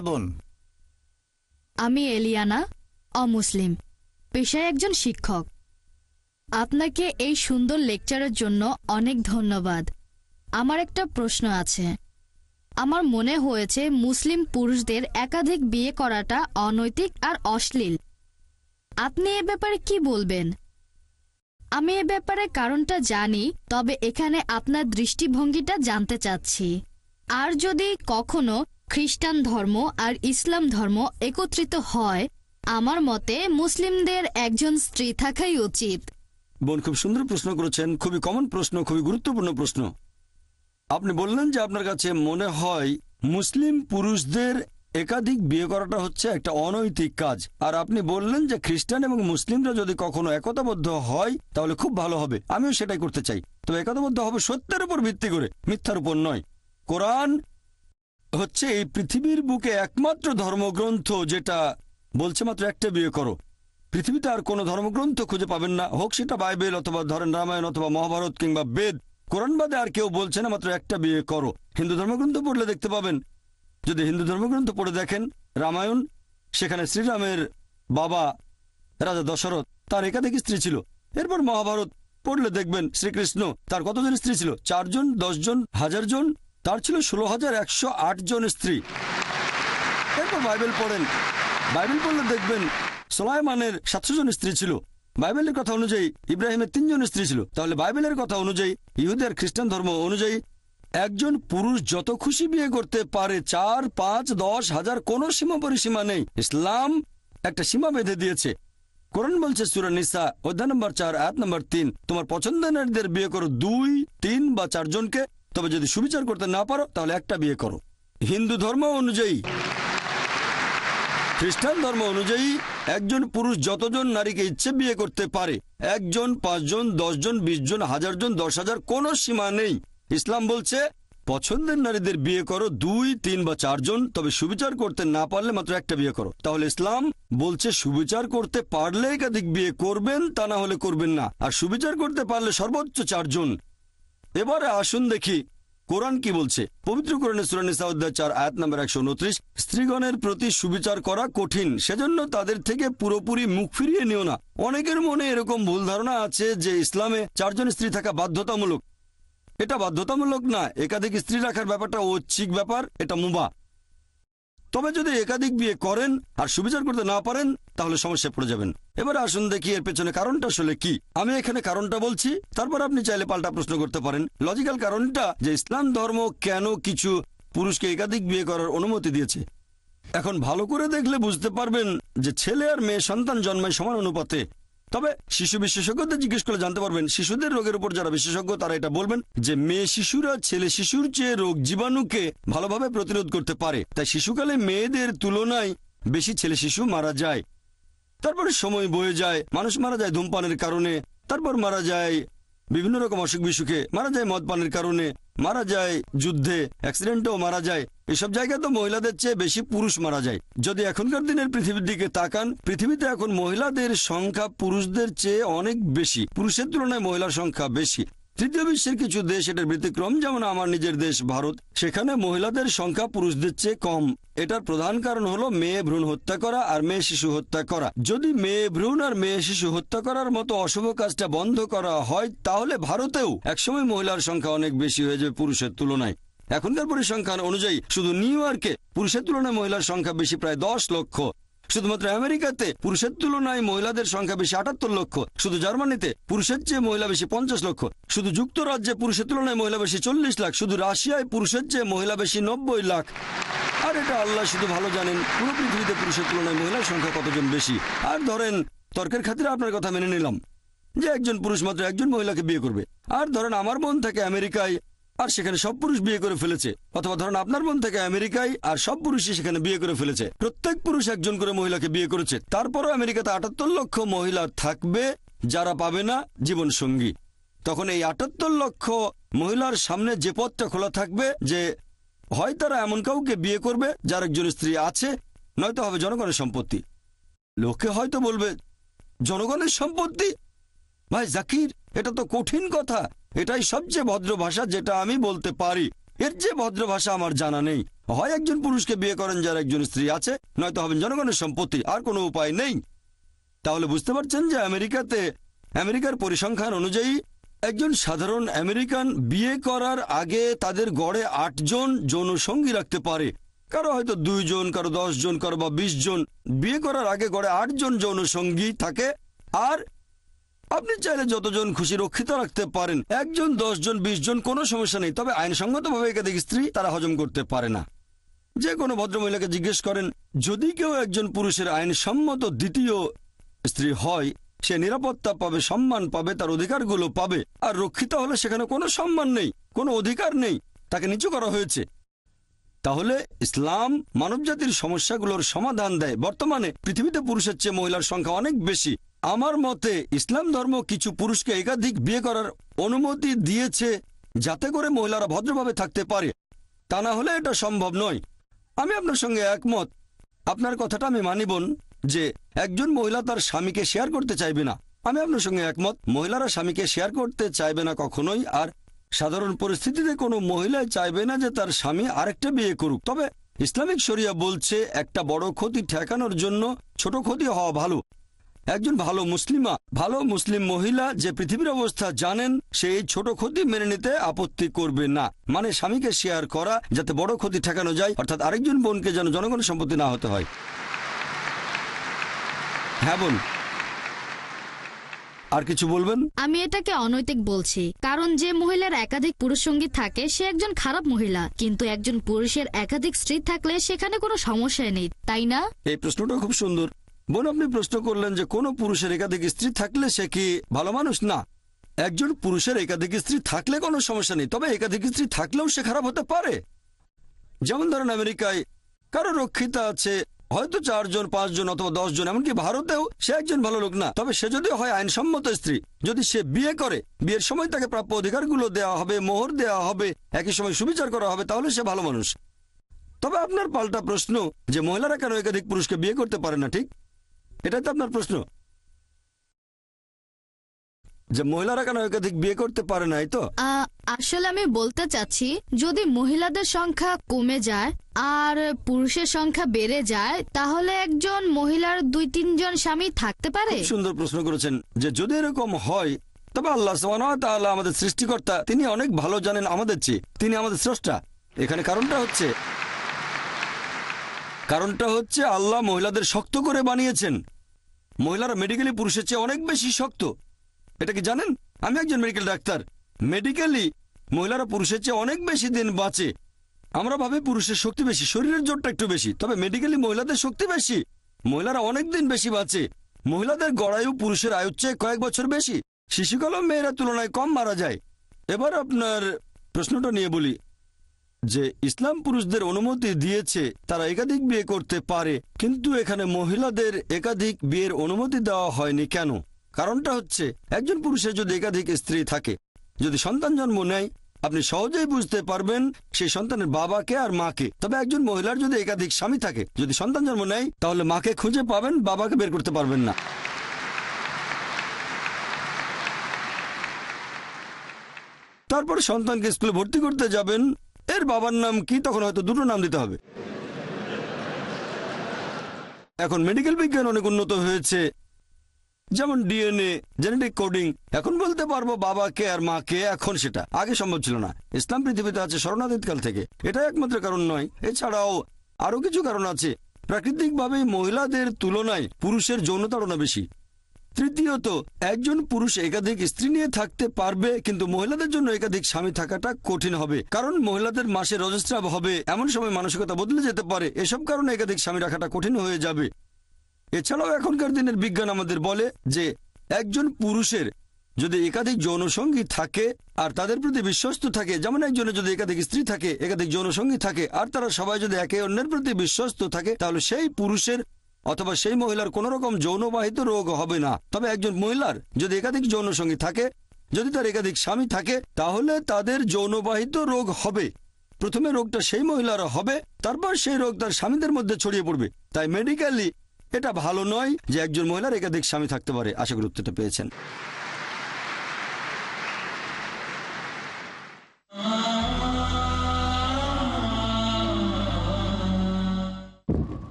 বোন। আমি এলিয়ানা, অমুসলিম। পেশায় একজন শিক্ষক। আপনাকে এই সুন্দর লেকচারের জন্য অনেক ধন্যবাদ। আমার একটা প্রশ্ন আছে। আমার মনে হয়েছে মুসলিম পুরুষদের একাধিক বিয়ে করাটা অনৈতিক আর অশ্লীল। আপনি এ ব্যাপারে কি বলবেন? আমি এ ব্যাপারে কারণটা জানি, তবে এখানে আপনার দৃষ্টিভঙ্গিটা জানতে চাচ্ছি। আর যদি কখনো খ্রিস্টান ধর্ম আর ইসলাম ধর্ম একত্রিত হয়। আমার মতে মুসলিমদের একজন স্ত্রী থাকাই উচিত। বোন, খুব সুন্দর প্রশ্ন করেছেন। খুবই কমন প্রশ্ন, খুবই গুরুত্বপূর্ণ প্রশ্ন। আপনি বললেন যে আপনার কাছে মনে হয় মুসলিম পুরুষদের একাধিক বিয়ে করাটা হচ্ছে একটা অনৈতিক কাজ। আর আপনি বললেন যে খ্রিস্টান এবং মুসলিমরা যদি কখনো একতাবদ্ধ হয়, তাহলে খুব ভালো হবে। আমিও সেটাই করতে চাই। তবে একতাবদ্ধ হবে সত্যের উপর ভিত্তি করে, মিথ্যার উপর নয়। কোরআন হচ্ছে এই পৃথিবীর বুকে একমাত্র ধর্মগ্রন্থ যেটা বলছে মাত্র একটা বিয়ে করো। পৃথিবীতে আর কোনো ধর্মগ্রন্থ খুঁজে পাবেন না। হোক সেটা বাইবেল অথবা ধরেন রামায়ণ অথবা মহাভারত কিংবা বেদ। কোরআন বাদে আর কেউ বলছে না মাত্র একটা বিয়ে করো। হিন্দু ধর্মগ্রন্থ পড়লে দেখতে পাবেন। যদি হিন্দু ধর্মগ্রন্থ পড়ে দেখেন, রামায়ণ, সেখানে শ্রীরামের বাবা রাজা দশরথ, তার একাধিক স্ত্রী ছিল। এরপর মহাভারত পড়লে দেখবেন শ্রীকৃষ্ণ, তার কতজন স্ত্রী ছিল? চারজন, দশজন হাজার জন তার ছিল ষোলো হাজার একশো জন স্ত্রী। এরপর বাইবেল পড়েন। বাইবেল পড়লে দেখবেন সোলাইমানের সাতশো জন স্ত্রী ছিল। বাইবেলের কথা অনুযায়ী ইব্রাহিমের তিনজন স্ত্রী ছিল। তাহলে বাইবেলের কথা অনুযায়ী ইহুদের খ্রিস্টান ধর্ম অনুযায়ী একজন পুরুষ যত খুশি বিয়ে করতে পারে, চার, পাঁচ, দশ হাজার কোনো সীমা পরিসীমা নেই। ইসলাম একটা সীমা বেঁধে দিয়েছে। কোরআন বলছে সুরা নিসা, অধ্যায় নম্বর চার, আয়াত নম্বর তিন, তোমার পছন্দের নারীদের বিয়ে করো দুই, তিন বা চারজনকে। তবে যদি সুবিচার করতে না পারো, তাহলে একটা বিয়ে করো। হিন্দু ধর্ম অনুযায়ী। খ্রিস্টান ধর্ম অনুযায়ী একজন পুরুষ যতজন নারীকে ইচ্ছে বিয়ে করতে পারে, একজন, পাঁচজন, দশজন বিশ জন হাজার জন দশ হাজার কোনো সীমা নেই। ইসলাম বলছে, পছন্দের নারীদের বিয়ে করো দুই, তিন বা চারজন, তবে সুবিচার করতে না পারলে মাত্র একটা বিয়ে করো। তাহলে ইসলাম বলছে, সুবিচার করতে পারলে একাধিক বিয়ে করবেন, তা না হলে করবেন না। আর সুবিচার করতে পারলে সর্বোচ্চ চারজন। এবারে আসুন দেখি। কোরআন কি বলছে? পবিত্র কোরআনে সুরানিসা অধ্যায় চার, আয়াত নম্বর একশো উনত্রিশ। স্ত্রীগণের প্রতি সুবিচার করা কঠিন, সেজন্য তাদের থেকে পুরোপুরি মুখ ফিরিয়ে নিও না। অনেকের মনে এরকম ভুল ধারণা আছে যে ইসলামে চারজন স্ত্রী থাকা বাধ্যতামূলক। এটা বাধ্যতামূলক না, একাধিক স্ত্রী রাখার ব্যাপারটা ঐচ্ছিক ব্যাপার, এটা মুবা তবে যদি একাধিক বিয়ে করেন আর সুবিচার করতে না পারেন, তাহলে সমস্যায় পড়ে যাবেন। এবার আসুন দেখি এর পেছনে কারণটা আসলে কি। আমি এখানে কারণটা বলছি, তারপর আপনি চাইলে পাল্টা প্রশ্ন করতে পারেন। লজিক্যাল কারণটা যে ইসলাম ধর্ম কেন কিছু পুরুষকে একাধিক বিয়ে করার অনুমতি দিয়েছে। এখন ভালো করে দেখলে বুঝতে পারবেন যে ছেলে আর মেয়ে সন্তান জন্মায় সমান অনুপাতে। তবে শিশু বিশেষজ্ঞদের জিজ্ঞেস করলে জানতে পারবেন, শিশুদের রোগের উপর যারা বিশেষজ্ঞ তারা এটা বলবেন যে মেয়ে শিশুরা ছেলে শিশুর চেয়ে রোগ জীবাণুকে ভালোভাবে প্রতিরোধ করতে পারে। তাই শিশুকালে মেয়েদের তুলনায় বেশি ছেলে শিশু মারা যায়। তারপরে সময় বয়ে যায়, মানুষ মারা যায় ধূমপানের কারণে, তারপর মারা যায় বিভিন্ন রকম অসুখ বিসুখে মারা যায় মদ পানের কারণে মারা যায় যুদ্ধে অ্যাক্সিডেন্টেও মারা যায়। এসব জায়গায় তো মহিলাদের চেয়ে বেশি পুরুষ মারা যায়। যদি এখনকার দিনের পৃথিবীর দিকে তাকান, পৃথিবীতে এখন মহিলাদের সংখ্যা পুরুষদের চেয়ে অনেক বেশি। পুরুষের তুলনায় মহিলার সংখ্যা বেশি। তৃতীয় বিশ্বের কিছু দেশ এটার ব্যতিক্রম, যেমন আমার নিজের দেশ ভারত। সেখানে মহিলাদের সংখ্যা পুরুষদের চেয়ে কম। এটার প্রধান কারণ হলো মেয়ে ভ্রূণ হত্যা করা আর মেয়ে শিশু হত্যা করা। যদি মেয়ে ভ্রূণ আর মেয়ে শিশু হত্যা করার মতো অশুভ কাজটা বন্ধ করা হয়, তাহলে ভারতেও একসময় মহিলার সংখ্যা অনেক বেশি হয়ে যাবে পুরুষের তুলনায়। এখনকার পরিসংখ্যান অনুযায়ী শুধু নিউ ইয়র্কে পুরুষের তুলনায় মহিলার সংখ্যা বেশি, প্রায় দশ লক্ষ। শুধুমাত্র আমেরিকাতে পুরুষের তুলনায় মহিলাদের সংখ্যা বেশি আটাত্তর লক্ষ, শুধু জার্মানিতে পুরুষের চেয়ে মহিলা বেশি পঞ্চাশ লক্ষ, শুধু যুক্তরাজ্যে পুরুষের তুলনায় মহিলা বেশি চল্লিশ লাখ, শুধু রাশিয়ায় পুরুষের চেয়ে মহিলা বেশি নব্বই লাখ। আর এটা আল্লাহ শুধু ভালো জানেন, পুরো পৃথিবীতে পুরুষের তুলনায় মহিলার সংখ্যা কতজন বেশি। আর ধরেন, তর্কের খাতিরে আপনার কথা মেনে নিলাম, যে একজন পুরুষ মাত্র একজন মহিলাকে বিয়ে করবে। আর ধরেন, আমার বোন থাকে আমেরিকায় আর সেখানে সব পুরুষ বিয়ে করে ফেলেছে। অথবা ধরেন আপনার বোন থেকে আমেরিকায় আর সব পুরুষই সেখানে বিয়ে করে ফেলেছে। প্রত্যেক পুরুষ একজন করে মহিলাকে বিয়ে করেছে। তারপরও আমেরিকাতে আটাত্তর লক্ষ মহিলা থাকবে, যারা পাবে না জীবন সঙ্গী তখন এই আটাত্তর লক্ষ মহিলার সামনে যে পথটা খোলা থাকবে যে হয় তারা এমন কাউকে বিয়ে করবে, যার একজন স্ত্রী আছে, নয়তো হবে জনগণের সম্পত্তি। লোকে হয়তো বলবে, জনগণের সম্পত্তি? ভাই, জাকির, এটা তো কঠিন কথা। এটাই সবচেয়ে ভদ্র ভাষা যেটা আমি বলতে পারি। এর যে ভদ্র ভাষা আমার জানা নেই। হয় একজন পুরুষকে বিয়ে করেন যার একজন স্ত্রী আছে, নয়তো হবেন জনগণের সম্পত্তি, আর কোনো উপায় নেই। তাহলে বুঝতে পারছেন যে আমেরিকাতে, আমেরিকার পরিসংখ্যান অনুযায়ী একজন সাধারণ আমেরিকান বিয়ে করার আগে তাদের গড়ে আটজন যৌন সঙ্গী রাখতে পারে। কারও হয়তো দুইজন, কারও দশজন, কারও বা বিশ জন বিয়ে করার আগে গড়ে আটজন যৌন সঙ্গী থাকে, আর আপনি চাইলে যতজন খুশি রক্ষিত রাখতে পারেন, একজন দশ জন বিশ জন কোনো সমস্যা নেই। তবে আইনসঙ্গতভাবে একাধিক স্ত্রী তারা হজম করতে পারে না। যে কোনো ভদ্রমহিলাকে জিজ্ঞেস করেন, যদি কেউ একজন পুরুষের আইনসম্মত দ্বিতীয় স্ত্রী হয়, সে নিরাপত্তা পাবে, সম্মান পাবে, তার অধিকারগুলো পাবে, আর রক্ষিত হলে সেখানে কোনো সম্মান নেই, কোনো অধিকার নেই, তাকে নিচু করা হয়েছে। তাহলে ইসলাম মানবজাতির সমস্যাগুলোর সমাধান দেয়। বর্তমানে পৃথিবীতে পুরুষের চেয়ে মহিলার সংখ্যা অনেক বেশি। আমার মতে ইসলাম ধর্ম কিছু পুরুষকে একাধিক বিয়ে করার অনুমতি দিয়েছে যাতে করে মহিলারা ভদ্রভাবে থাকতে পারে। তা না হলে এটা সম্ভব নয়। আমি আপনার সঙ্গে একমত। আপনার কথাটা আমি মানিবন যে একজন মহিলা তার স্বামীকে শেয়ার করতে চাইবে না। আমি আপনার সঙ্গে একমত। মহিলারা স্বামীকে শেয়ার করতে চাইবে না কখনোই, আর সাধারণ পরিস্থিতিতে কোনো মহিলাই চাইবে না যে তার স্বামী আরেকটা বিয়ে করুক। তবে ইসলামিক শরিয়া বলছে, একটা বড় ক্ষতি ঠেকানোর জন্য ছোট ক্ষতি হওয়া ভালো। একজন ভালো মুসলিমা ভালো মুসলিম মহিলা যে পৃথিবীর অবস্থা জানেন সে এই ছোট ক্ষতি মেনে নিতে আপত্তি করবে না। মানে স্বামীকে শেয়ার করা যাতে বড় ক্ষতি ঠেকানো যায় অর্থাৎ আরেকজন বোনকে যেন জনগণের সম্পত্তি না হতে হয়। হ্যাঁ বোন আর কিছু বলবেন? আমি এটাকে অনৈতিক বলছি কারণ যে মহিলার একাধিক পুরুষ সঙ্গী থাকে সে একজন খারাপ মহিলা। কিন্তু একজন পুরুষের একাধিক স্ত্রী থাকলে সেখানে কোনো সমস্যা নেই তাই না? এই প্রশ্নটা খুব সুন্দর। বোন, আপনি প্রশ্ন করলেন যে কোনো পুরুষের একাধিক স্ত্রী থাকলে সে কি ভালো মানুষ? না। একজন পুরুষের একাধিক স্ত্রী থাকলে কোনো সমস্যা নেই, তবে একাধিক স্ত্রী থাকলেও সে খারাপ হতে পারে। যেমন ধরেন আমেরিকায় কারও রক্ষিতা আছে, হয়তো চারজন, পাঁচজন অথবা দশজন, এমনকি ভারতেও সে একজন ভালো লোক না। তবে সে যদি হয় আইনসম্মত স্ত্রী, যদি সে বিয়ে করে, বিয়ের সময় তাকে প্রাপ্য অধিকারগুলো দেওয়া হবে, মোহর দেওয়া হবে, একই সময় সুবিচার করা হবে, তাহলে সে ভালো মানুষ। তবে আপনার পাল্টা প্রশ্ন যে মহিলারা কেন একাধিক পুরুষকে বিয়ে করতে পারে না, ঠিক? এটাই তো আপনার প্রশ্ন? যে মহিলারা কেন একাধিক বিয়ে করতে পারে না তো? আসলে আমি বলতে চাচ্ছি যদি মহিলাদের সংখ্যা কমে যায় আর পুরুষের সংখ্যা বেড়ে যায় তাহলে একজন মহিলার দুই তিনজন স্বামী থাকতে পারে? সুন্দর প্রশ্ন করেছেন যে যদি এরকম হয় তবে আল্লাহ ওয়া আমাদের সৃষ্টিকর্তা তিনি অনেক ভালো জানেন আমাদের চেয়ে তিনি আমাদের স্রষ্টা। এখানে কারণটা হচ্ছে কারণটা হচ্ছে আল্লাহ মহিলাদের শক্ত করে বানিয়েছেন। মহিলারা মেডিকেলি পুরুষের চেয়ে অনেক বেশি শক্ত। এটা কি জানেন? আমি একজন মেডিকেল ডাক্তার। মেডিকেলি মহিলারা পুরুষের চেয়ে অনেক বেশি দিন বাঁচে। আমরা ভাবি পুরুষের শক্তি বেশি, শরীরের জোরটা একটু বেশি। তবে মেডিকেলি মহিলাদের শক্তি বেশি। মহিলারা অনেক দিন বেশি বাঁচে। মহিলাদের গড়ায়ু পুরুষের আয়ুর চেয়ে কয়েক বছর বেশি। শিশুকালেও মেয়েরা তুলনায় কম মারা যায়। এবার আপনার প্রশ্নটা নিয়ে বলি। যে ইসলাম পুরুষদের অনুমতি দিয়েছে, তারা একাধিক বিয়ে করতে পারে। কিন্তু এখানে মহিলাদের একাধিক বিয়ের অনুমতি দেওয়া হয়নি কেন? কারণটা হচ্ছে, একজন পুরুষের যদি একাধিক স্ত্রী থাকে, যদি সন্তান জন্ম নেয়, আপনি সহজেই বুঝতে পারবেন সেই সন্তানের বাবাকে আর মাকে। তবে একজন মহিলার যদি একাধিক স্বামী থাকে, যদি সন্তান জন্ম নেয়, তাহলে মাকে খুঁজে পাবেন, বাবাকে বের করতে পারবেন না। তারপরে সন্তানকে স্কুলে ভর্তি করতে যাবেন। এর বাবার নাম কি, তখন হয়তো দুটো নাম দিতে হবে। এখন মেডিকেল বিজ্ঞান অনেক উন্নত হয়েছে। যেমন ডিএনএ জেনেটিক কোডিং এখন বলতে পারব বাবাকে আর মাকে, এখন সেটা। আগে সম্ভব ছিল না। ইসলাম পৃথিবীতে আছে শরণাতীতকাল থেকে। এটা একমাত্র কারণ নয়। এছাড়াও আরও কিছু কারণ আছে। প্রাকৃতিকভাবেই মহিলাদের তুলনায় পুরুষের যৌনতাড়না বেশি। তৃতীয়ত, একজন পুরুষ একাধিক স্ত্রী নিয়ে থাকতে পারবে, কিন্তু মহিলাদের জন্য একাধিক স্বামী থাকাটা কঠিন হবে। কারণ মহিলাদের মাসে রজস্রাব হবে। এমন সময় মানসিকতা বদলে যেতে পারে। এসব কারণে একাধিক স্বামী রাখাটা কঠিন হয়ে যাবে। এছাড়াও এখনকার দিনের বিজ্ঞান আমাদের বলে যে, একজন পুরুষের যদি একাধিক যৌনসঙ্গী থাকে, আর তাদের প্রতি বিশ্বস্ত থাকে, যেমন একজনের যদি একাধিক স্ত্রী থাকে, একাধিক যৌনসঙ্গী থাকে, আর তারা সবাই যদি একে অন্যের প্রতি বিশ্বস্ত থাকে, তাহলে সেই পুরুষের অথবা সেই মহিলার কোনো রকম যৌনবাহিত রোগ হবে না। তবে একজন মহিলার যদি একাধিক যৌন সঙ্গী থাকে, যদি তার একাধিক স্বামী থাকে, তাহলে তাদের যৌনবাহিত রোগ হবে। প্রথমে রোগটা সেই মহিলার হবে, তারপর সেই রোগ তার স্বামীদের মধ্যে ছড়িয়ে পড়বে। তাই মেডিকেলি এটা ভালো নয় যে একজন মহিলার একাধিক স্বামী থাকতে পারে। আশা উত্তরটা পেয়েছেন।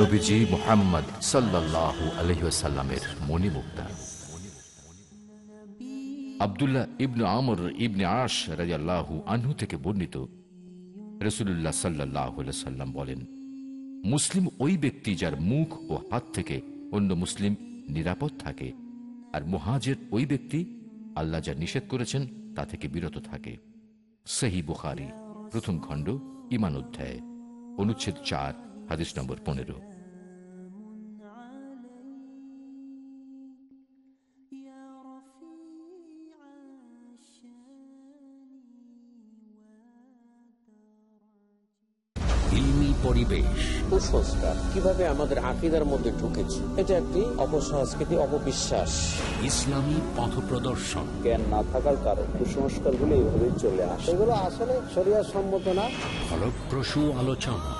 নবীজি মোহাম্মদ সাল্লাল্লাহু আলহিসাল্লামের মণিমুক্তা। আবদুল্লাহ ইবনু আমর ইবনে আশ রাজাল্লাহু আনহু থেকে বর্ণিত রসুল্লাহ সাল্লাহ সাল্লাম বলেন, মুসলিম ওই ব্যক্তি যার মুখ ও হাত থেকে অন্য মুসলিম নিরাপদ থাকে, আর মুহাজের ওই ব্যক্তি আল্লাহ যা নিষেধ করেছেন তা থেকে বিরত থাকে। সেহি বুখারি, প্রথম খণ্ড, ইমান অধ্যায়, অনুচ্ছেদ চার, হাদিস নম্বর পনেরো। পরিবেশ। কুসংস্কার কীভাবে আমাদের আকিদার মধ্যে ঢুকেছে এটা একটি অপসংস্কৃতি অপবিশ্বাস। ইসলামী পথ প্রদর্শন। জ্ঞান না থাকার কারণে কুসংস্কারগুলো এইভাবে চলে আসে। এগুলো আসলে সম্মত না। ফলপ্রসূ আলোচনা।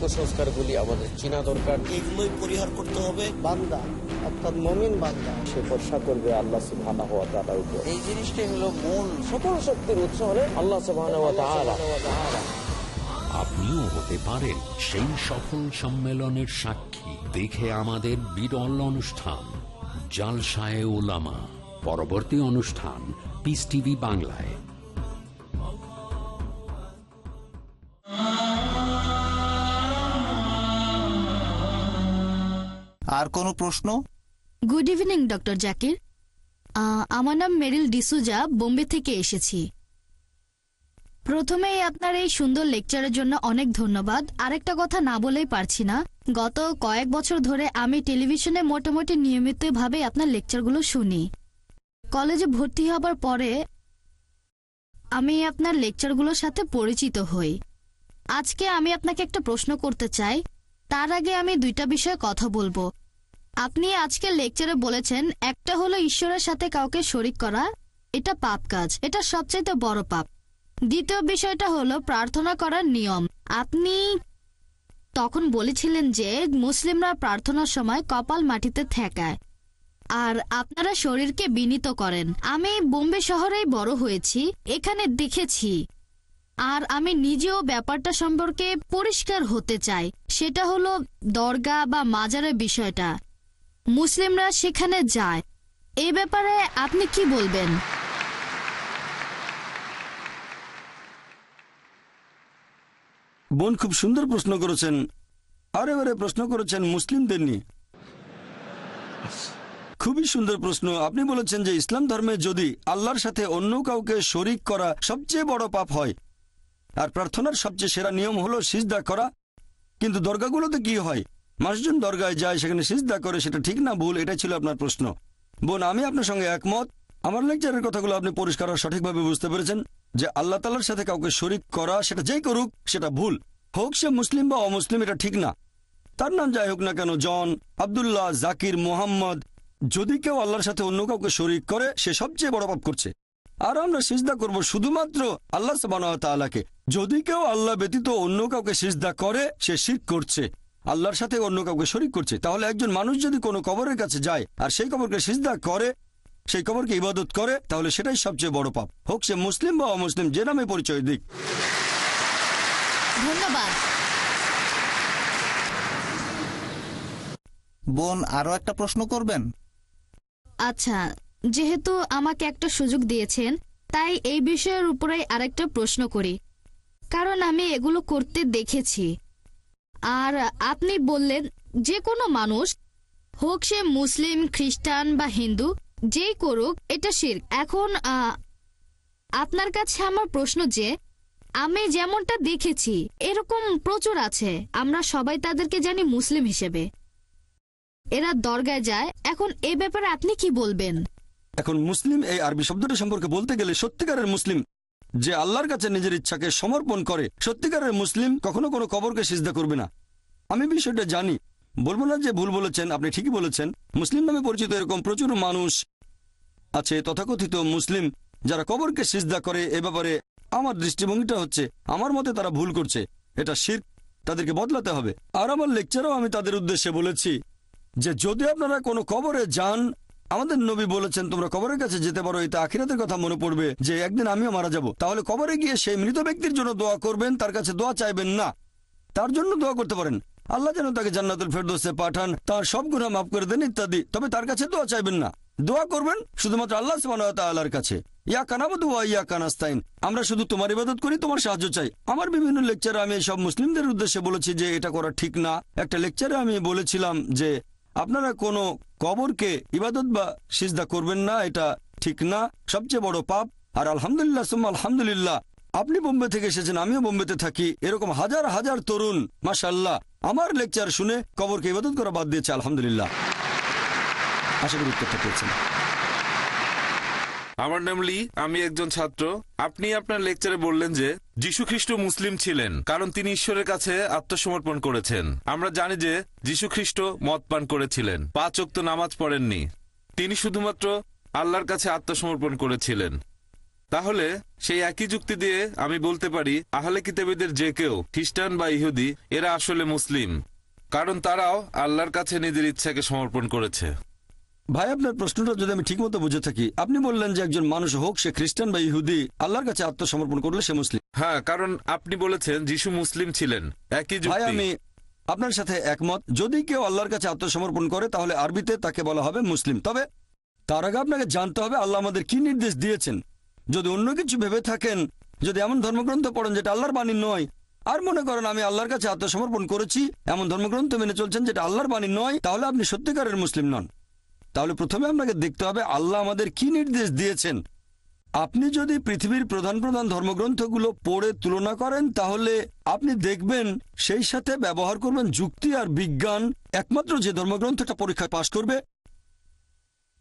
কুসংস্কার গুলি আমাদের চিনা দরকার। এগুলোই পরিহার করতে হবে। বান্দা অর্থাৎ মমিন বান্দা সে ভরসা করবে আল্লাহ সুবহানাহু ওয়া তাআলার উপর। এই জিনিসটাই হলো মূল। সকল শক্তির উৎস হলে আল্লাহ সুবহানাহু ওয়া তাআলা। আপনিও হতে পারেন সেই সফল সম্মেলনের সাক্ষী। দেখে আমাদের বিরল অনুষ্ঠান জালসায় ওলামা পরবর্তী অনুষ্ঠান পিস টিভি বাংলায়। আর কোনো প্রশ্ন? গুড ইভিনিং ডক্টর জাকির আমার নাম মেরিল ডিসুজা, বোম্বে থেকে এসেছি। প্রথমেই আপনার এই সুন্দর লেকচারের জন্য অনেক ধন্যবাদ। আরেকটা কথা না বলেই পারছি না। গত কয়েক বছর ধরে আমি টেলিভিশনে মোটামুটি নিয়মিতভাবে আপনার লেকচারগুলো শুনি। কলেজে ভর্তি হবার পরে আমি আপনার লেকচারগুলোর সাথে পরিচিত হই। আজকে আমি আপনাকে একটা প্রশ্ন করতে চাই। তার আগে আমি দুইটা বিষয়ে কথা বলব। আপনি আজকে লেকচারে বলেছেন, একটা হলো ঈশ্বরের সাথে কাউকে শরিক করা, এটা পাপ কাজ, এটা সবচাইতে বড় পাপ। দ্বিতীয় বিষয়টা হলো প্রার্থনা করার নিয়ম। আপনি তখন বলেছিলেন যে মুসলিমরা প্রার্থনার সময় কপাল মাটিতে ঠেকায়, আর আপনারা শরীরকে বিনীত করেন। আমি বোম্বে শহরেই বড় হয়েছি, এখানে দেখেছি, আর আমি নিজেও ব্যাপারটা সম্পর্কে পরিষ্কার হতে চাই। সেটা হলো দরগা বা মাজারের বিষয়টা। মুসলিমরা সেখানে যায়। এই ব্যাপারে আপনি কি বলবেন? বোন খুব সুন্দর প্রশ্ন করেছেন। আর এবারে প্রশ্ন করেছেন মুসলিমদের নিয়ে। খুবই সুন্দর প্রশ্ন। আপনি বলেছেন যে ইসলাম ধর্মে যদি আল্লাহর সাথে অন্য কাউকে শরিক করা সবচেয়ে বড় পাপ হয়, আর প্রার্থনার সবচেয়ে সেরা নিয়ম হলো সিজদা করা, কিন্তু দরগাগুলোতে কি হয়? মানুষজন দরগায় যায়, সেখানে সিজদা করে, সেটা ঠিক না, ভুল এটা ছিল আপনার প্রশ্ন। বোন, আমি আপনার সঙ্গে একমত। আমার লেকচারের কথাগুলো আপনি পরিষ্কার আর সঠিকভাবে বুঝতে পেরেছেন যে আল্লাহ তালার সাথে কাউকে শরিক করা, সেটা যেই করুক, সেটা ভুল। হোক সে মুসলিম বা অমুসলিম, এটা ঠিক না। তার নাম যাই হোক না কেন, জন, আবদুল্লাহ, জাকির, মোহাম্মদ, যদি কেউ আল্লাহর সাথে অন্য কাউকে শরিক করে, সে সবচেয়ে বড় পাপ করছে। আর আমরা সিজদা করব শুধুমাত্র আল্লাহ সাবানকে যদি কেউ আল্লাহ ব্যতীত অন্য কাউকে সিজদা করে, সে শির করছে। আল্লাহর সাথে অন্য কাউকে শরিক করছে তাহলে একজন মানুষ যদি কোনো কবরের কাছে যায় আর সেই কবরকে সিজদা করে সেই কবরকে ইবাদত করে তাহলে সেটাই সবচেয়ে বড় পাপ। হোক সে মুসলিম বা অমুসলিম যে নামে পরিচয় দিক। ধন্যবাদ। বোন আরও একটা প্রশ্ন করবেন? আচ্ছা যেহেতু আমাকে একটা সুযোগ দিয়েছেন তাই এই বিষয়ের উপরেই আরেকটা প্রশ্ন করি। কারণ আমি এগুলো করতে দেখেছি। আর আপনি বললেন, যে কোনো মানুষ, হোক সে মুসলিম, খ্রিস্টান বা হিন্দু যেই করুক, এটা শির এখন আপনার কাছে আমার প্রশ্ন যে, আমি যেমনটা দেখেছি, এরকম প্রচুর আছে। আমরা সবাই তাদেরকে জানি মুসলিম হিসেবে। এরা দরগায় যায়। এখন এ ব্যাপারে আপনি কি বলবেন? এখন মুসলিম এই আরবি শব্দটা সম্পর্কে বলতে গেলে সত্যিকারের মুসলিম যে আল্লাহর কাছে নিজের ইচ্ছাকে সমর্পণ করে, সত্যিকারের মুসলিম কখনো কোনো কবরকে সিজদা করবে না। আমি বিষয়টা জানি। বলব না যে ভুল বলেছেন, আপনি ঠিকই বলেছেন। মুসলিম নামে পরিচিত এরকম প্রচুর মানুষ আছে, তথাকথিত মুসলিম, যারা কবরকে সিজদা করে। এ ব্যাপারে আমার দৃষ্টিভঙ্গিটা হচ্ছে, আমার মতে তারা ভুল করছে। এটা শির তাদেরকে বদলাতে হবে। আর আমার লেকচারও আমি তাদের উদ্দেশ্যে বলেছি যে, যদি আপনারা কোনো কবরে যান আমাদের নবী বলেছেন, তোমরা কবরের কাছে যেতে পারো এতে আখিরাতের কথা মনে পড়বে যে একদিন আমিও মারা যাব। তাহলে কবরে গিয়ে সেই মৃত ব্যক্তির জন্য দোয়া করবেন, তার কাছে দোয়া চাইবেন না। তার জন্য দোয়া করতে পারেন। আল্লাহ যেন তাকে জান্নাতুল ফেরদোসে পাঠান, তার সব গুণা মাফ করে দেন ইত্যাদি। তবে তার কাছে দোয়া চাইবেন না। দোয়া করবেন শুধুমাত্র আল্লাহ আল্লাহর কাছে। ইয়া কানাবু ইয়া কানাস্তাইন আমরা শুধু তোমার ইবাদত করি, তোমার সাহায্য চাই। আমার বিভিন্ন লেকচারে আমি সব মুসলিমদের উদ্দেশ্যে বলেছি যে এটা করা ঠিক না। একটা লেকচারে আমি বলেছিলাম যে আপনারা কোনো কবরকে ইবাদত বা সিজদা করবেন না, এটা ঠিক না। সবচেয়ে বড় পাপ, আর আলহামদুলিল্লাহ, সুম্মা আলহামদুলিল্লাহ, আপনি বোম্বে থেকে এসেছেন, আমিও বোম্বেতে থাকি। এরকম হাজার হাজার তরুণ মাসাল্লাহ আমার লেকচার শুনে কবরকে ইবাদত করা বাদ দিয়েছে, আলহামদুলিল্লাহ। আশা করি উত্তরটা পেয়েছেন। আমার নাম লি, আমি একজন ছাত্র। আপনি আপনার লেকচারে বললেন যে যীশু খ্রিস্ট মুসলিম ছিলেন, কারণ তিনি ঈশ্বরের কাছে আত্মসমর্পণ করেছেন। আমরা জানি যে যীশু খ্রিস্ট মদ পান করেছিলেন, পাঁচ ওয়াক্ত নামাজ পড়েননি। তিনি শুধুমাত্র আল্লাহর কাছে আত্মসমর্পণ করেছিলেন। তাহলে, সেই একই যুক্তি দিয়ে আমি বলতে পারি আহলে কিতাবীদের যে কেউ, খ্রিস্টান বা ইহুদি, এরা আসলে মুসলিম। কারণ তারাও আল্লাহর কাছে নিজের ইচ্ছাকে সমর্পণ করেছে। ভাই আপনার প্রশ্নটা যদি আমি ঠিকমতো বুঝে থাকি আপনি বললেন যে একজন মানুষ হোক সে খ্রিস্টান বা ইহুদি আল্লাহর কাছে আত্মসমর্পণ করলে সে মুসলিম। হ্যাঁ কারণ আপনি বলেছেন যিশু মুসলিম ছিলেন একই ভাই আমি আপনার সাথে একমত। যদি কেউ আল্লাহর কাছে আত্মসমর্পণ করে তাহলে আরবিতে তাকে বলা হবে মুসলিম। তবে তার আগে আপনাকে জানতে হবে আল্লাহ আমাদের কি নির্দেশ দিয়েছেন। যদি অন্য কিছু ভেবে থাকেন যদি এমন ধর্মগ্রন্থ পড়েন যেটা আল্লাহর বাণী নয় আর মনে করেন আমি আল্লাহর কাছে আত্মসমর্পণ করেছি এমন ধর্মগ্রন্থ মেনে চলছেন যেটা আল্লাহর বাণী নয় তাহলে আপনি সত্যিকারের মুসলিম নন। তাহলে প্রথমে আপনাকে দেখতে হবে আল্লাহ আমাদের কি নির্দেশ দিয়েছেন। আপনি যদি পৃথিবীর প্রধান প্রধান ধর্মগ্রন্থগুলো পড়ে তুলনা করেন, তাহলে আপনি দেখবেন সেই সাথে ব্যবহার করবেন যুক্তি আর বিজ্ঞান। একমাত্র যে ধর্মগ্রন্থটা পরীক্ষায় পাশ করবে,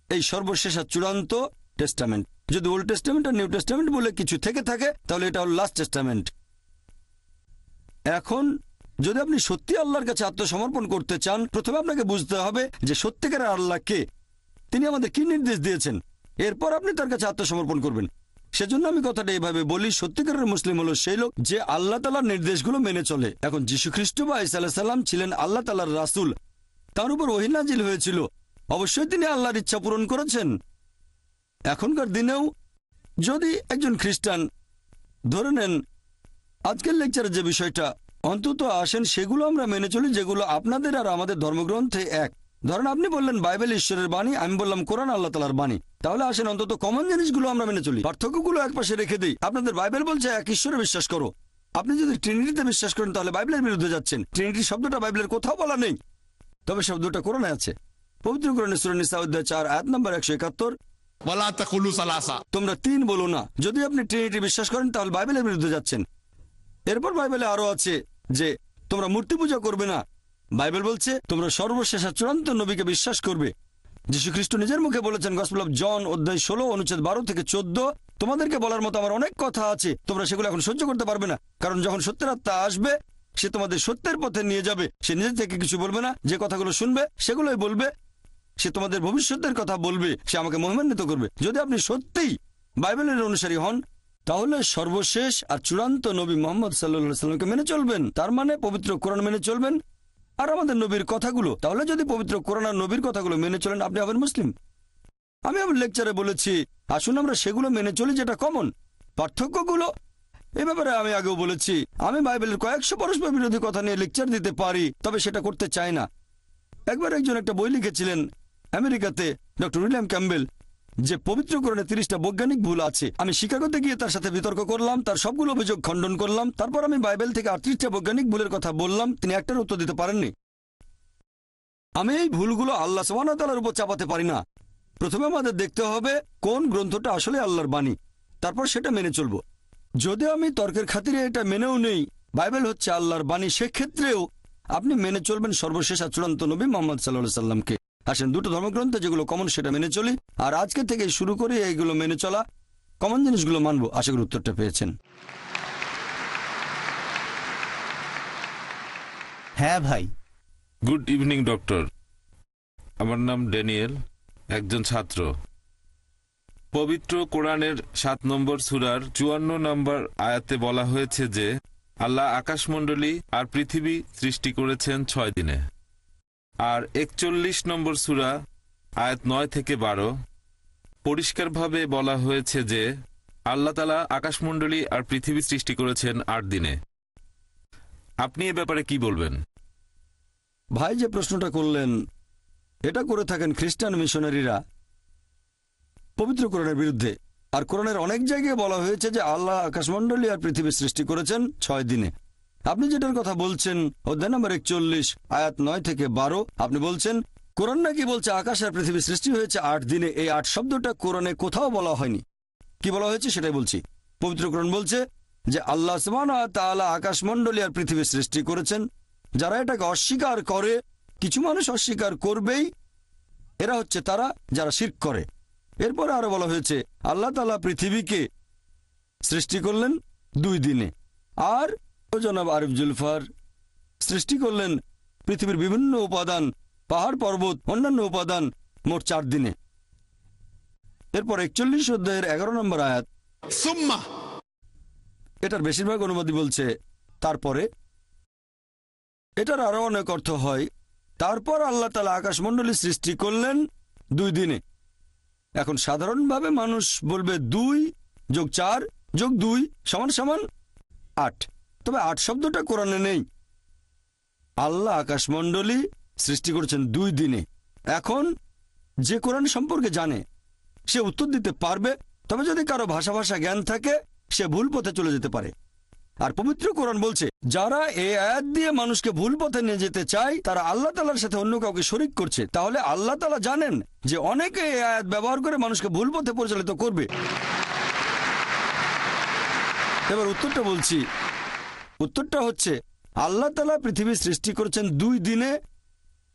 এই সর্বশেষ আর চূড়ান্ত টেস্টামেন্ট। যদি ওল্ড টেস্টামেন্ট আর নিউ টেস্টামেন্ট বলে কিছু থেকে থাকে, তাহলে এটা হল লাস্ট টেস্টামেন্ট। এখন যদি আপনি সত্যি আল্লাহর কাছে আত্মসমর্পণ করতে চান, প্রথমে আপনাকে বুঝতে হবে যে সত্যিকারের আল্লাহ কে। তিনি আমাদের কি নির্দেশ দিয়েছেন। এরপর আপনি তার কাছে আত্মসমর্পণ করবেন। সেজন্য আমি কথাটা এইভাবে বলি, সত্যিকারের মুসলিম হলো সেই লোক যে আল্লাহ তালার নির্দেশগুলো মেনে চলে। এখন যীশু খ্রিস্ট বা ইসাল্লাহ সাল্লাম ছিলেন আল্লাহ তালার রাসুল। তার উপর ওহিনাজিল হয়েছিল। অবশ্যই তিনি আল্লাহর ইচ্ছা পূরণ করেছেন। এখনকার দিনেও যদি একজন খ্রিস্টান ধরে নেন, আজকের লেকচারের যে বিষয়টা, অন্তত আসেন, সেগুলো আমরা মেনে চলি যেগুলো আপনাদের আর আমাদের ধর্মগ্রন্থে এক। ধরেন আপনি বললেন বাইবেল ঈশ্বরের বাণী আমি বললাম কোরআন আল্লাহ তালার বাণী। তাহলে আসেন অন্তত কমন জিনিসগুলো আমরা মেনে চলি। পার্থক্যগুলো একপাশে রেখে দিই। আপনাদের বাইবেল বলছে এক ঈশ্বরে বিশ্বাস করো। আপনি যদি ট্রিনিটিতে বিশ্বাস করেন তাহলে বাইবেলের বিরুদ্ধে যাচ্ছেন। ট্রিনিটি শব্দটা বাইবেলের কোথাও বলা নেই। তবে শব্দটা কোরআনে আছে। পবিত্র কোরআনে সুরানিসা অধ্যায় চার আয়াত নম্বর একশো একাত্তর। তোমরা তিন বলো না। যদি আপনি ট্রিনিটি বিশ্বাস করেন তাহলে বাইবেলের বিরুদ্ধে যাচ্ছেন। এরপর বাইবেলে আরও আছে যে তোমরা মূর্তি পূজা করবে না। বাইবেল বলছে, তোমরা সর্বশেষ আর চূড়ান্ত নবীকে বিশ্বাস করবে। যীশু খ্রিস্ট নিজের মুখে বলেছেন, গসপেল জন, অধ্যায় ষোলো, অনুচ্ছেদ বারো থেকে চোদ্দ, তোমাদেরকে বলার মতো আমার অনেক কথা আছে, তোমরা সেগুলো এখন সহ্য করতে পারবে না। কারণ যখন সত্যের আত্মা আসবে, সে তোমাদের সত্যের পথে নিয়ে যাবে। সে নিজে থেকে কিছু বলবে না, যে কথাগুলো শুনবে, সেগুলোই বলবে। সে তোমাদের ভবিষ্যতের কথা বলবে, সে আমাকে মহিমান্বিত করবে। যদি আপনি সত্যিই বাইবেলের অনুসারী হন, তাহলে সর্বশেষ আর চূড়ান্ত নবী মোহাম্মদ সাল্লা সাল্লামকে মেনে চলবেন। তার মানে পবিত্র কোরআন মেনে চলবেন আর আমাদের নবীর কথাগুলো? তাহলে যদি পবিত্র কোরআন আর নবীর কথাগুলো মেনে চলেন, আপনি হবেন মুসলিম। আমি আমার লেকচারে বলেছি, আসুন আমরা সেগুলো মেনে চলি যেটা কমন পার্থক্যগুলো? এ ব্যাপারে আমি আগেও বলেছি, আমি বাইবেলের কয়েকশো পরস্পর বিরোধী কথা নিয়ে লেকচার দিতে পারি, তবে সেটা করতে চাই না। একবার একজন একটা বই লিখেছিলেন, আমেরিকাতে, ডক্টর উইলিয়াম ক্যাম্বেল যে পবিত্রকরণে তিরিশটা বৈজ্ঞানিক ভুল আছে। আমি শিকাগোতে গিয়ে তার সাথে বিতর্ক করলাম, তার সবগুলো অভিযোগ খণ্ডন করলাম, তারপর আমি বাইবেল থেকে আটত্রিশটা বৈজ্ঞানিক ভুলের কথা বললাম, তিনি একটার উত্তর দিতে পারেননি। আমি এই ভুলগুলো আল্লাহ সমানতালার উপর চাপাতে পারি না। প্রথমে আমাদের দেখতে হবে কোন গ্রন্থটা আসলে আল্লাহর বাণী, তারপর সেটা মেনে চলব। যদি আমি তর্কের খাতিরে এটা মেনেও নেই, বাইবেল হচ্ছে আল্লাহর বাণী, সেক্ষেত্রেও আপনি মেনে চলবেন সর্বশেষ আর চূড়ান্ত নবী মোহাম্মদ সাল্লাহ সাল্লামকে আসেন দুটো ধর্মগ্রন্থ যেগুলো কমন সেটা মেনে চলি। আর আজকে থেকে শুরু করে এইগুলো মেনে চলা কমন জিনিসগুলো মানবো আশা করি উত্তরটা পেয়েছেন। হ্যাঁ ভাই। গুড ইভিনিং ডক্টর আমার নাম ড্যানিয়েল একজন ছাত্র। পবিত্র কোরআনের সাত নম্বর সুরার চুয়ান্ন নম্বর আয়াতে বলা হয়েছে যে আল্লাহ আকাশমণ্ডলী আর পৃথিবী সৃষ্টি করেছেন ছয় দিনে। আর একচল্লিশ নম্বর সুরা, আয়াত নয় থেকে বারো, পরিষ্কারভাবে বলা হয়েছে যে, আল্লাহ তালা আকাশমণ্ডলী আর পৃথিবী সৃষ্টি করেছেন আট দিনে। আপনি এ ব্যাপারে কি বলবেন? ভাই যে প্রশ্নটা করলেন, এটা করে থাকেন খ্রিস্টান মিশনারিরা পবিত্র কোরআনের বিরুদ্ধে। আর কোরআনের অনেক জায়গায় বলা হয়েছে যে, আল্লাহ আকাশমণ্ডলী আর পৃথিবী সৃষ্টি করেছেন ছয় দিনে। আপনি যেটার কথা বলছেন, অধ্যায় নম্বর একচল্লিশ, আয়াত নয় থেকে বারো, আপনি বলছেন, কোরআন নাকি বলছে আকাশ আর পৃথিবী সৃষ্টি হয়েছে আট দিনে, এই আট শব্দটা কোরআনে কোথাও বলা হয়নি। কি বলা হয়েছে সেটাই বলছি। পবিত্র কোরআন বলছে যে, আল্লাহ তাআলা আকাশমণ্ডলী আর পৃথিবী সৃষ্টি করেছেন। যারা এটাকে অস্বীকার করে, কিছু মানুষ অস্বীকার করবেই, এরা হচ্ছে তারা যারা শির করে। এরপরে আরও বলা হয়েছে, আল্লাহ তালা পৃথিবীকে সৃষ্টি করলেন দুই দিনে। আর জনাব আরিফ জুলফার সৃষ্টি করলেন পৃথিবীর বিভিন্ন উপাদান পাহাড় পর্বত অন্যান্য উপাদান মোট চার দিনে। এরপর একচল্লিশ অধ্যায়ের এগারো নম্বর আয়াত। সুম্মা। এটার বেশিরভাগ অনুবাদী বলছে তারপরে? এটার আরও অনেক অর্থ হয় তারপর আল্লাহ তালা আকাশমণ্ডলী সৃষ্টি করলেন দুই দিনে। এখন সাধারণভাবে মানুষ বলবে দুই যোগ চার যোগ দুই সমান সমান আট। তবে আট শব্দটা কোরআনে নেই। আল্লাহ আকাশমণ্ডলী সৃষ্টি করেছেন দুই দিনে। এখন যে কোরআন সম্পর্কে জানে, সে উত্তর দিতে পারবে, তবে যদি কারও ভাষা ভাষা জ্ঞান থাকে, সে ভুল পথে চলে যেতে পারে। আর পবিত্র কোরআন বলছে, যারা এই আয়াত দিয়ে মানুষকে ভুল পথে নিয়ে যেতে চায়, তারা আল্লাহ তালার সাথে অন্য কাউকে শরিক করছে। তাহলে আল্লাহ তালা জানেন যে অনেকে এই আয়াত ব্যবহার করে মানুষকে ভুল পথে পরিচালিত করবে। এবার উত্তরটা বলছি উত্তরটা হচ্ছে, আল্লাহ তালা পৃথিবী সৃষ্টি করেছেন দুই দিনে।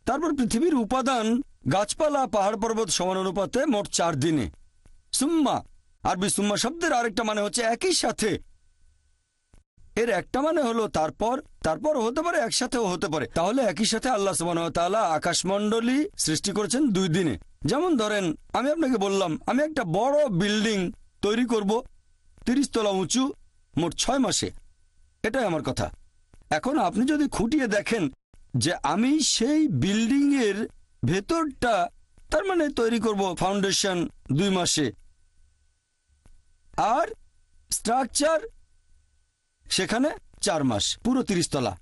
তারপর পৃথিবীর উপাদান গাছপালা, পাহাড় পর্বত সমান অনুপাতে মোট চার দিনে। সুম্মা, আরবি সুম্মা শব্দের আরেকটা মানে হচ্ছে একই সাথে। এর একটা মানে হলো তারপর তারপর হতে পারে, একসাথেও হতে পারে। তাহলে একই সাথে আল্লাহ সুবাহতালা আকাশমণ্ডলী সৃষ্টি করেছেন দুই দিনে। যেমন ধরেন, আমি আপনাকে বললাম, আমি একটা বড় বিল্ডিং তৈরি করব, তিরিশ তলা উঁচু, মোট ছয় মাসে। এটাই আমার কথা। এখন আপনি যদি খুঁটিয়ে দেখেন যে আমি সেই বিল্ডিং এর ভেতরটা তার মানে তৈরি করব ফাউন্ডেশন দুই মাসে। আর স্ট্রাকচার সেখানে চার মাস, পুরো তিরিশ তলা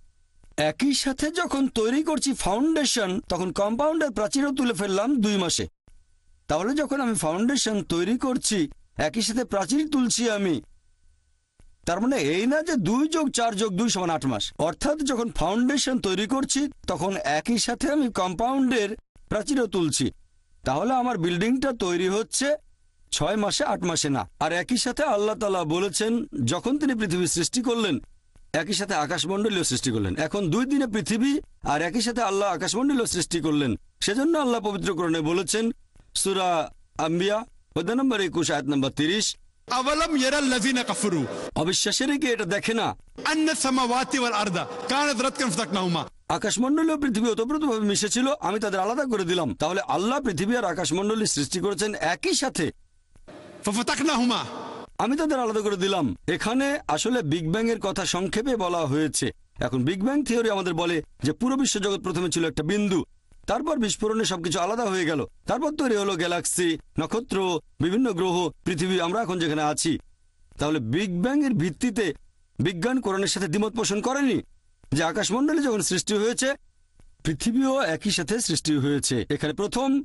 একই সাথে যখন তৈরি করছি ফাউন্ডেশন, তখন কম্পাউন্ডের প্রাচীরও তুলে ফেললাম দুই মাসে। তাহলে যখন আমি ফাউন্ডেশন তৈরি করছি, একই সাথে প্রাচীর তুলছি আমি তার মানে এই না যে দুই যোগ চার যোগ দুই সমান আট মাস। অর্থাৎ যখন ফাউন্ডেশন তৈরি করছি, তখন একই সাথে আমি কম্পাউন্ডের প্রাচীরও তুলছি। তাহলে আমার বিল্ডিংটা তৈরি হচ্ছে ছয় মাসে আট মাসে না। আর একই সাথে আল্লাহ তালা বলেছেন, যখন তিনি পৃথিবী সৃষ্টি করলেন, একই সাথে আকাশমণ্ডলীয় সৃষ্টি করলেন। এখন দুই দিনে পৃথিবী আর একই সাথে আল্লাহ আকাশমণ্ডলীয় সৃষ্টি করলেন। সেজন্য আল্লাহ পবিত্রকরণে বলেছেন, সুরা আম্বিয়া নম্বর একুশ, আয়াত নম্বর তিরিশ আওয়ালাম ইয়ারাল লাযিনা কাফারু অবিশ্বাসীরা কি এটা দেখে না আন্না সামাওয়াতি ওয়াল আরদা কানাত রাতকান ফাতাকনাহুমা আকাশমন্ডলী ও পৃথিবী ওতপ্রোতভাবে মিশেছিল আমি তাদের আলাদা করে দিলাম। তাহলে আল্লাহ পৃথিবী আর আকাশমন্ডলী সৃষ্টি করেছেন একই সাথে। ফাতাকনাহুমা আমি তাদের আলাদা করে দিলাম। এখানে আসলে বিগ ব্যাং এর কথা সংক্ষেপে বলা হয়েছে। এখন বিগ ব্যাং থিওরি আমাদের বলে যে পুরো বিশ্ব জগৎ প্রথমে ছিল একটা বিন্দু। তারপর বিস্ফোরণে সবকিছু আলাদা হয়ে গেল। তারপর তৈরি হলো গ্যালাক্সি, নক্ষত্র, বিভিন্ন গ্রহ, পৃথিবী আমরা এখন যেখানে আছি। তাহলে বিগ ব্যাং এর ভিত্তিতে বিজ্ঞান কোরআনের সাথে দ্বিমত পোষণ করেনি? যে আকাশমণ্ডলী যখন সৃষ্টি হয়েছে, পৃথিবীও একই সাথে সৃষ্টি হয়েছে। এখানে প্রথম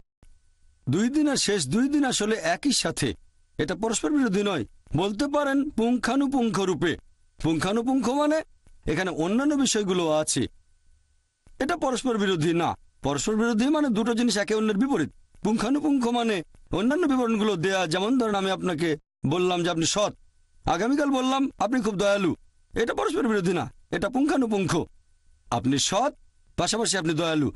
দুই দিন আর শেষ দুই দিন আসলে একই সাথে। এটা পরস্পর বিরোধী নয়। বলতে পারেন পুঙ্খানুপুঙ্খ রূপে। পুঙ্খানুপুঙ্খ মানে এখানে অন্যান্য বিষয়গুলো আছে। এটা পরস্পর বিরোধী না। পরস্পর বিরোধী মানে দুটো জিনিস একে অন্যের বিপরীত। পুঙ্খানুপুঙ্খ মানে অন্যান্য বিবরণগুলো দেয়া, যেমন ধরেন আমি আপনাকে বললাম যে আপনি সৎ। আগামীকাল বললাম, আপনি খুব দয়ালু। এটা পরস্পর বিরোধী না, এটা পুঙ্খানুপুঙ্খ। আপনি সৎ, পাশাপাশি আপনি দয়ালু।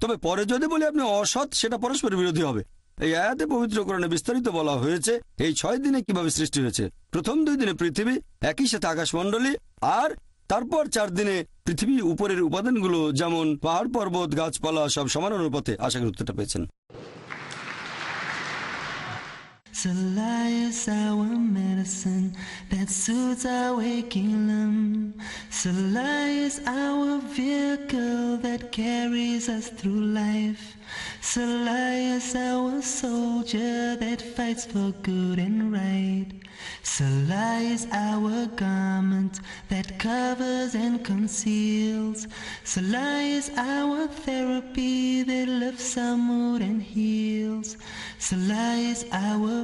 তবে পরে যদি বলি আপনি অসৎ, সেটা পরস্পর বিরোধী হবে। এই আয়াতে পবিত্রকরণে বিস্তারিত বলা হয়েছে, এই ছয় দিনে কীভাবে সৃষ্টি হয়েছে। প্রথম দুই দিনে পৃথিবী, একই সাথে আকাশমণ্ডলী, আর তারপর চার দিনে পৃথিবী উপরের উপাদানগুলো, যেমন পাহাড়, পর্বত, গাছপালা সব সমান পথে আশা করি উত্তরটা পেয়েছেন। Salah is our medicine that soothes our waking limb. Salah is our vehicle that carries us through life. Salah is our soldier that fights for good and right. Salah is our garment that covers and conceals. Salah is our therapy that lifts our mood and heals. Salah is our